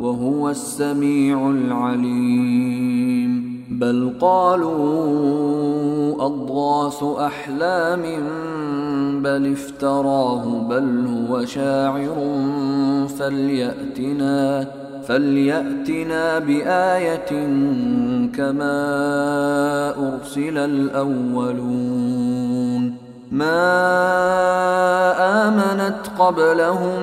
وهو السميع العليم. بل قالوا أضغاث أحلام بل افتراه بل هو شاعر فليأتنا فليأتنا بآية كما أرسل الأولون. ما آمنت قبلهم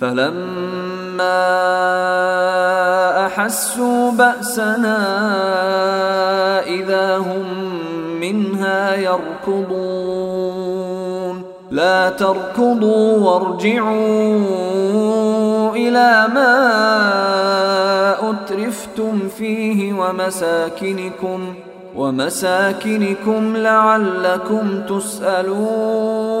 فلما أحسوا بأسنا إذا هم منها يركضون. لا تركضوا وارجعوا إلى ما أترفتم فيه ومساكنكم ومساكنكم لعلكم تسألون.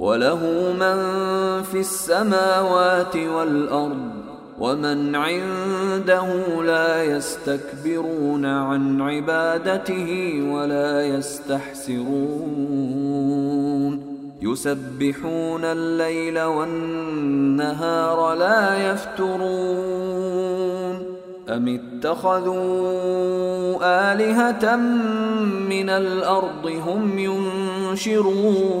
وله من في السماوات والأرض ومن عنده لا يستكبرون عن عبادته ولا يستحسرون. يسبحون الليل والنهار لا يفترون. أم اتخذوا آلهة من الأرض هم ينشرون؟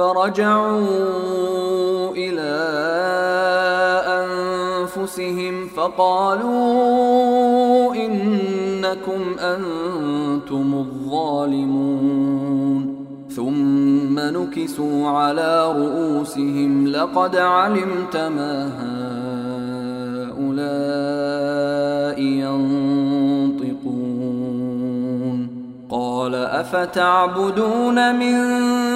فرجعوا إلى أنفسهم فقالوا إنكم أنتم الظالمون ثم نكسوا على رؤوسهم لقد علمت ما هؤلاء ينطقون قال أفتعبدون من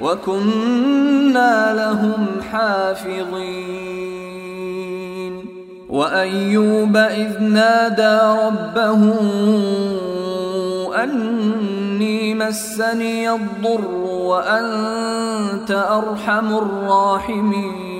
وكنا لهم حافظين. وأيوب إذ نادى ربه أني مسني الضر وأنت أرحم الراحمين.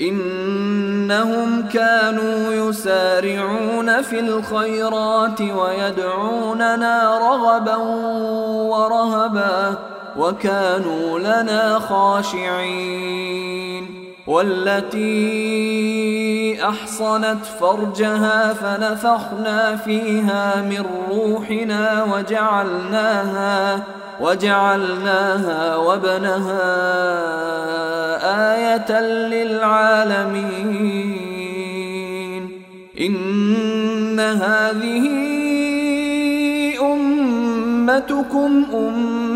إنهم كانوا يسارعون في الخيرات ويدعوننا رغبا ورهبا وكانوا لنا خاشعين. والتي أحصنت فرجها فنفخنا فيها من روحنا وجعلناها وجعلناها وابنها آية للعالمين. إن هذه أمتكم أمة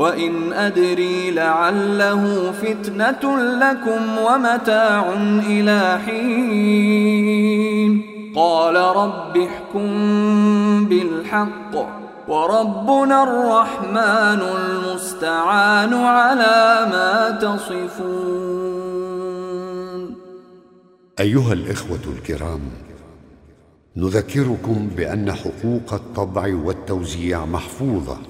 وان ادري لعله فتنه لكم ومتاع إلى حين قال رب احكم بالحق وربنا الرحمن المستعان على ما تصفون أيها الإخوة الكرام نذكركم بأن حقوق الطبع والتوزيع محفوظة.